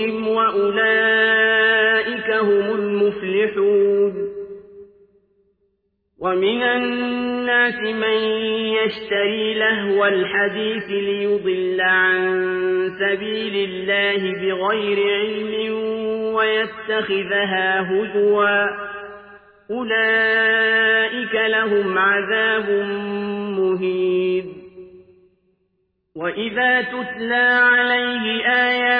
ربهم وأولئك هم المفلحون ومن الناس من يشتري لهو الحديث ليضل عن سبيل الله بغير علم ويتخذها هزوا أولئك لهم عذاب مهين وإذا تتلى عليه آياتنا